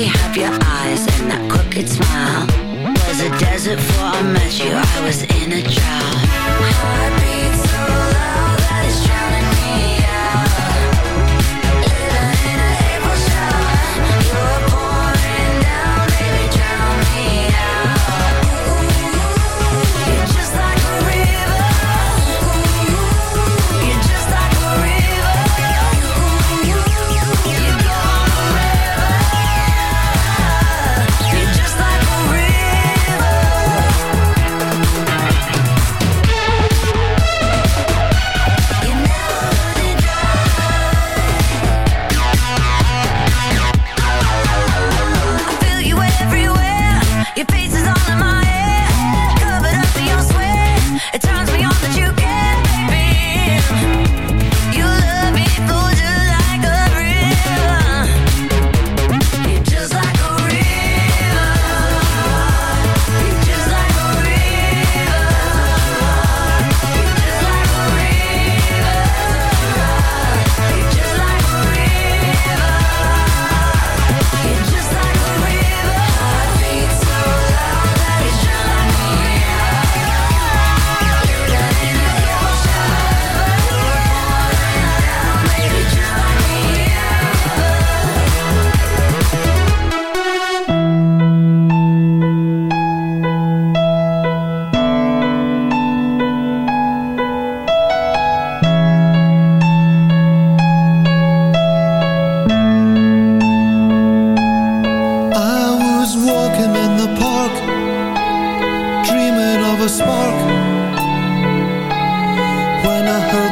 you have your eyes and that crooked smile. Was a desert before I met you, I was in a drought. Heartbeats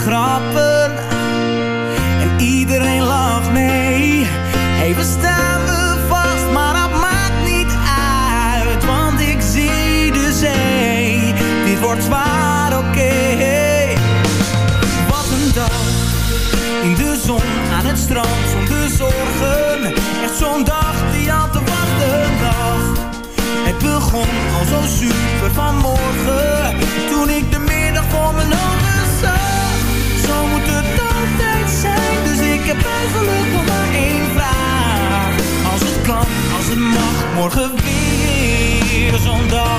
Grappen. En iedereen lacht mee. Hey, we staan we vast, maar dat maakt niet uit. Want ik zie de zee. Dit wordt zwaar, oké. Wat een dag. In de zon, aan het strand, zonder zorgen. Echt zo'n dag die al te wachten dag. Het begon al zo super vanmorgen. Morgen weer zo'n dag.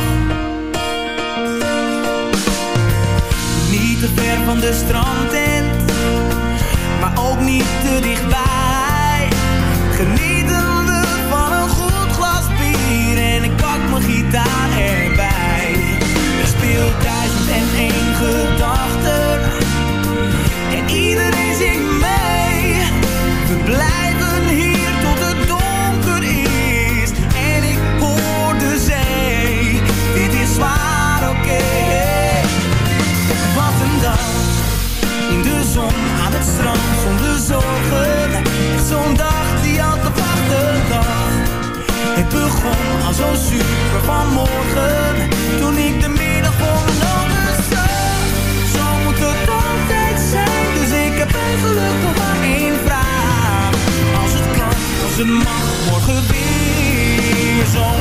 Niet te ver van de strandtent, maar ook niet te dichtbij. Zo super vanmorgen, toen ik de middag voor mijn ogen zag. Zo moet het altijd zijn, dus ik heb eigenlijk nog maar één vraag. Als het kan, als het mag, morgen weer zo'n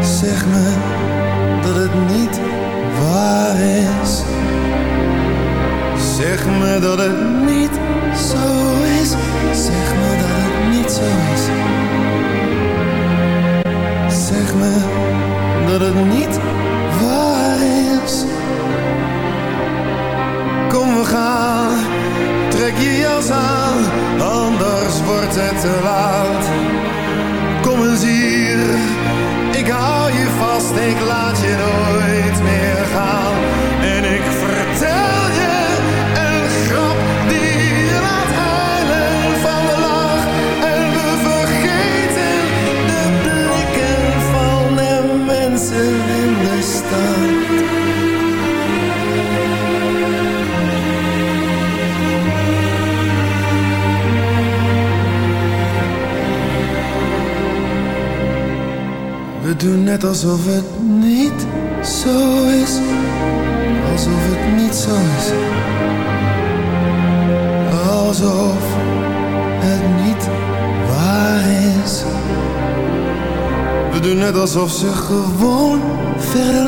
Zeg me dat het niet waar is. Zeg me dat het Alsof het niet zo is. Alsof het niet zo is. Alsof het niet waar is. We doen net alsof ze gewoon verder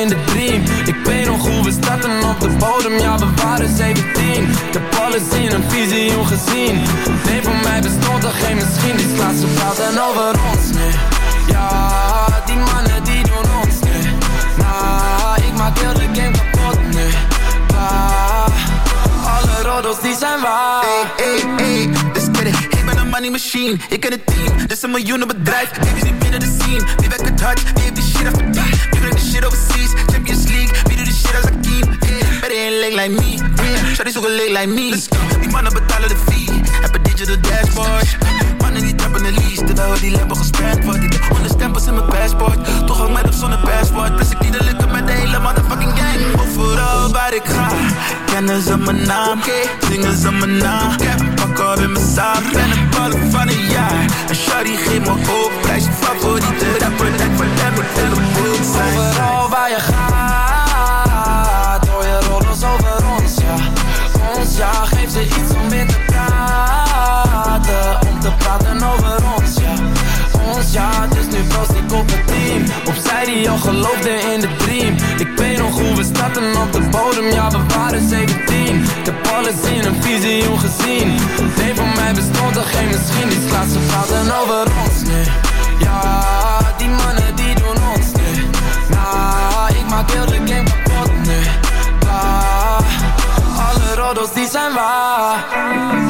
Ik weet nog hoe we starten op de bodem. Ja, we waren 17 Ik heb alles in een visioen gezien. Nee, voor mij bestond er geen misschien Die slaat ze praten over ons, nee Ja, die mannen die doen ons, nee Nah, ik maak heel de game kapot, nee roddels die zijn waar money machine, ik ken het team Dit is een miljoenen bedrijf, baby's niet binnen de scene. Wie werkt het hard, wie heeft die shit af verdiend Wie brengt die shit overseas, Champions League. Wie doet die shit als Akeem, yeah. Better ain't leg like me, yeah. Shawty zoeken leg like me. Let's go, die mannen betalen de fee Heb een digital dashboard Die trappen de lease Terwijl die lampen gesperd wordt Ik heb honderd stempels in mijn passport. Toch hang mij op zonder passport. Plus ik niet de lukken met de hele motherfucking gang. Overal waar ik ga Kennen ze mijn naam, zingen ze mijn naam. Ik heb een pak op in mijn zaak Ben een ballen van een jaar. En Shawty geeft me hoop. Prijs je favoriete rapper Lijkt voor hem moet heel zijn. Overal waar je gaat Hoor je rollers over ons, ja. Ons, ja Geef ze iets om weer te te praten over ons, ja. Ons, ja Dus nu proost ik op het team. Opzij die al geloofde in de dream. Ik weet nog hoe we starten op de bodem Ja, we waren 17 Ik heb alles in een visioen gezien. Nee, voor mij bestond er geen misschien Die slaat ze praten over ons, nee. Ja, die mannen die doen ons, nee. Nah, ik maak heel de game kapot, nee. Bah, alle roddels die zijn waar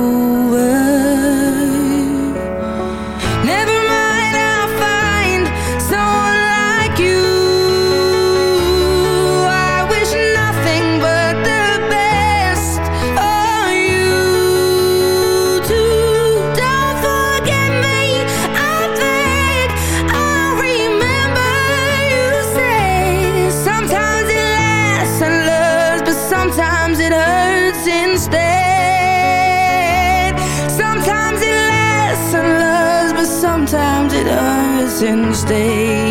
dancing stage.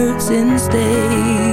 words instead.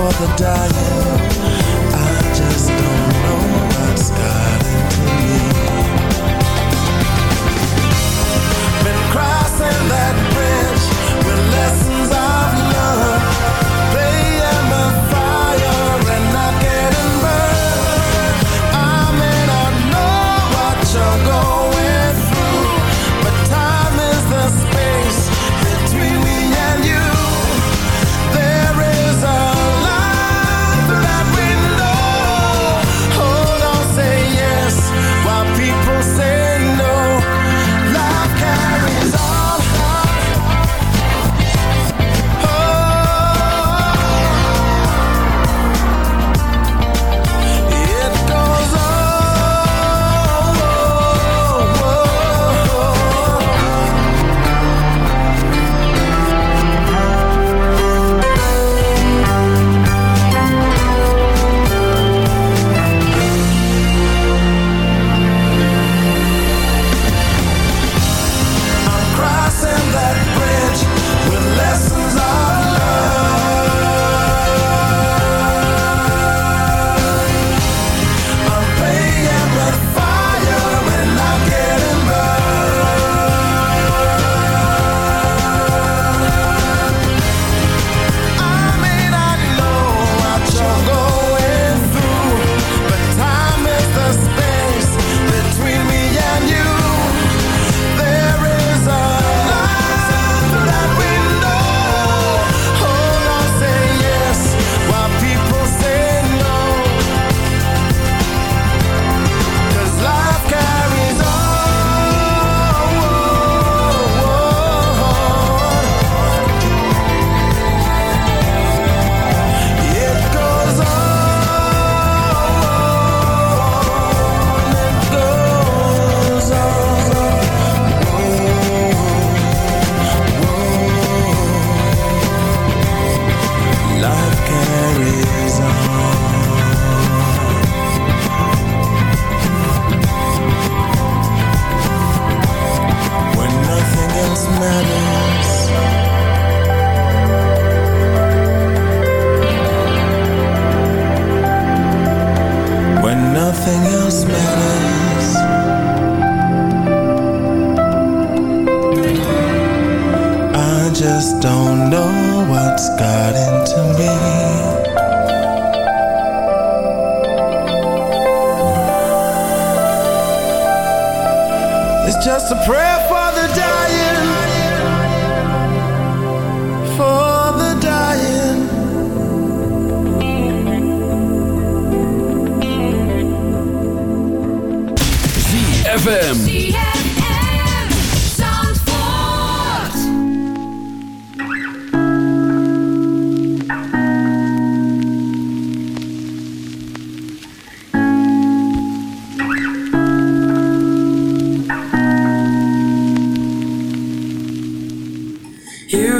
for the dying.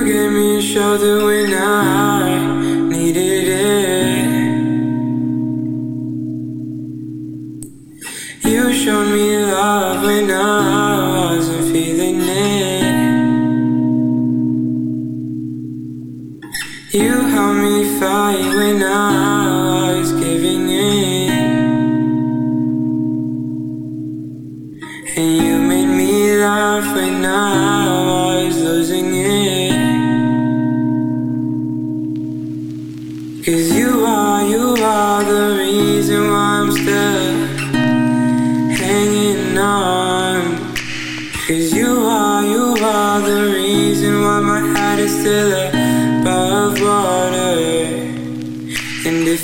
gave me a shelter when I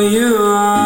you are.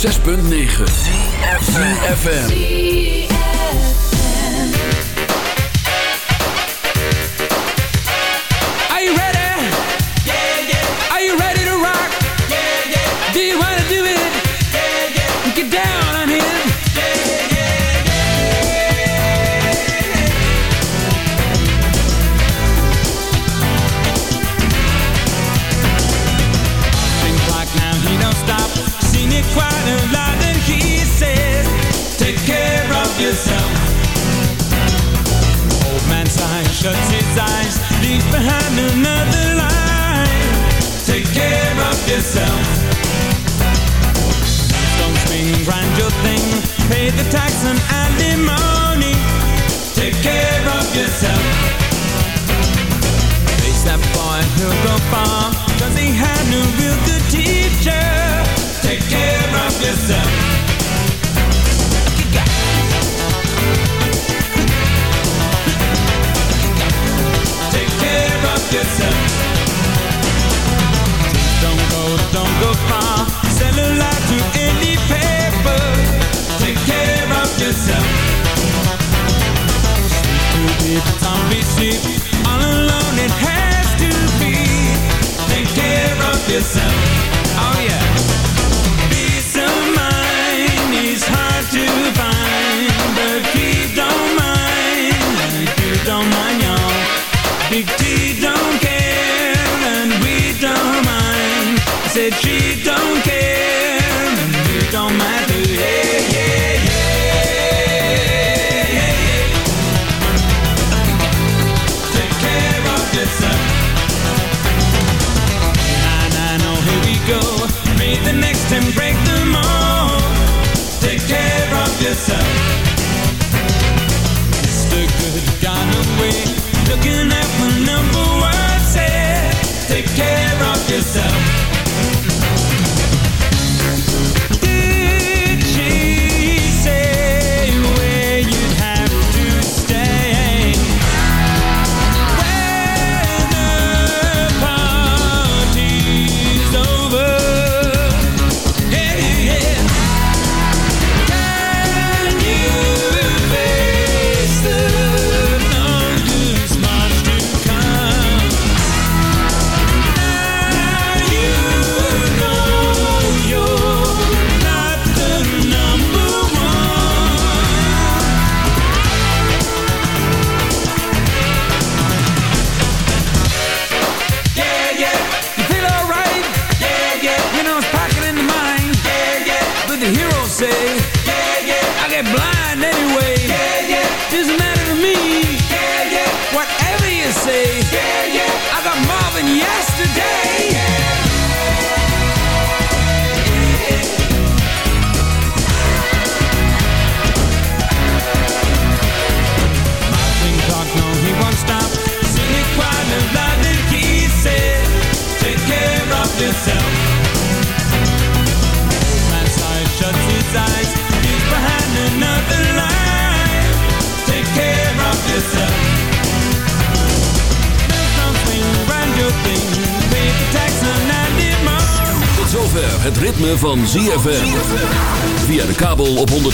6.9